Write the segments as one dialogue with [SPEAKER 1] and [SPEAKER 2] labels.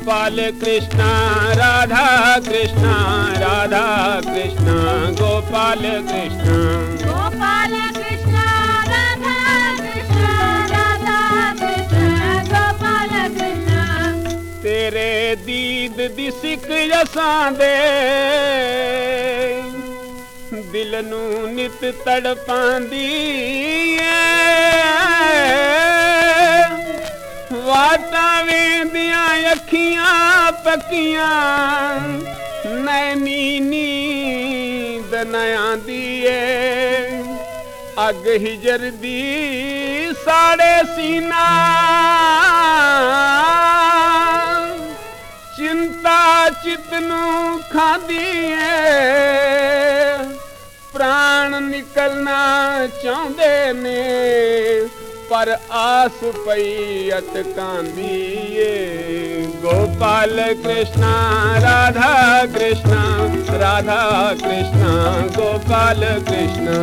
[SPEAKER 1] गोपाल कृष्ण राधा कृष्ण राधा कृष्ण गोपाल कृष्ण।
[SPEAKER 2] गोपाल कृष्ण राधा कृष्ण राधा कृष्ण गोपाल कृष्ण।
[SPEAKER 1] तेरे दीद दिसिक सिख दे दिल नू नित नडपी ਵਾਟਾਂ ਵੇਂਦੀਆਂ, ਅੱਖੀਆਂ ਪੱਕੀਆਂ। ਨੈਣੀ ਨੀਂਦ ਨ ਆਂਦੀ ਏ ਅੱਗ ਹਿਜਰ ਦੀ ਸਾੜੇ ਸੀਨਾ। ਚਿੰਤਾ ਚਿਤ ਨੂੰ ਖਾਂਦੀ ਏ ਪ੍ਰਾਣ ਨਿਕਲਣਾ ਚਾਹੁੰਦੇ ਨੇ। पर आस पैत कामिए
[SPEAKER 2] गोपाल कृष्णा राधा कृष्णा राधा कृष्णा गोपाल कृष्णा।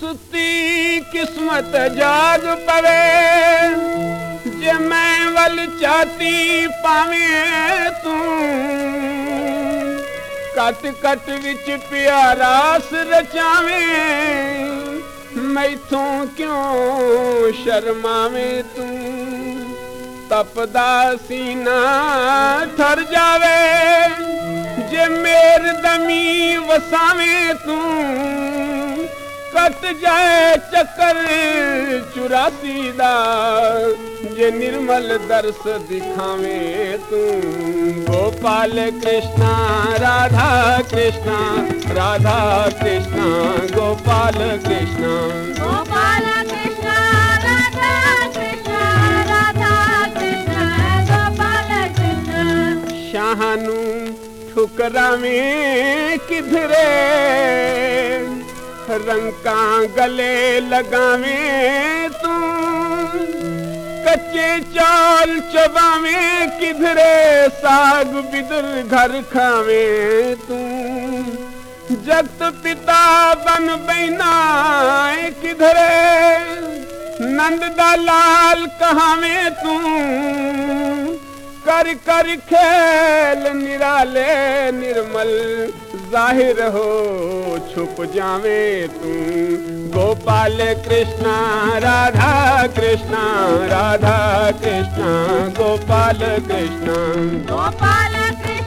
[SPEAKER 1] सुती किस्मत जाग पवे जे मैं वल चाहती पावे तू। ਕਟ ਕਟ ਵਿੱਚ ਪਿਆਰਾ ਸ ਰਚਾਵੇਂ। ਮੈਥੋਂ ਕਿਉਂ ਸ਼ਰਮਾਵੇਂ ਤੂੰ? ਤਪਦਾ ਸੀਨਾ ਠਰ ਜਾਵੇ। ਜੇ ਮੇਰ ਦਮੀ ਵਸਾਵੇਂ ਤੂੰ, ਕੱਟ ਜਾਏ ਚੱਕਰ 84 ਦਾ। ਜੇ ਨਿਰਮਲ ਦਰਸ ਦਿਖਾਵੇਂ ਤੂੰ। गोपाल कृष्णा राधा कृष्णा राधा कृष्णा गोपाल कृष्णा।
[SPEAKER 2] गोपाल कृष्णा राधा कृष्णा राधा कृष्णा गोपाल कृष्णा।
[SPEAKER 1] शाहनु ठुकरावे किधरे रंका गले लगावे कच्चे चाल चबावे, किधरे साग बिदर घर खावे तू जगत पिता बन बैना किधरे नंद दा लाल कहावे तू कर कर खेल निराले निर्मल ज़ाहिर हो, छुप जावे तू गोपाल कृष्णा, राधा कृष्णा राधा कृष्णा, गोपाल कृष्णा।
[SPEAKER 2] गोपाल कृष्ण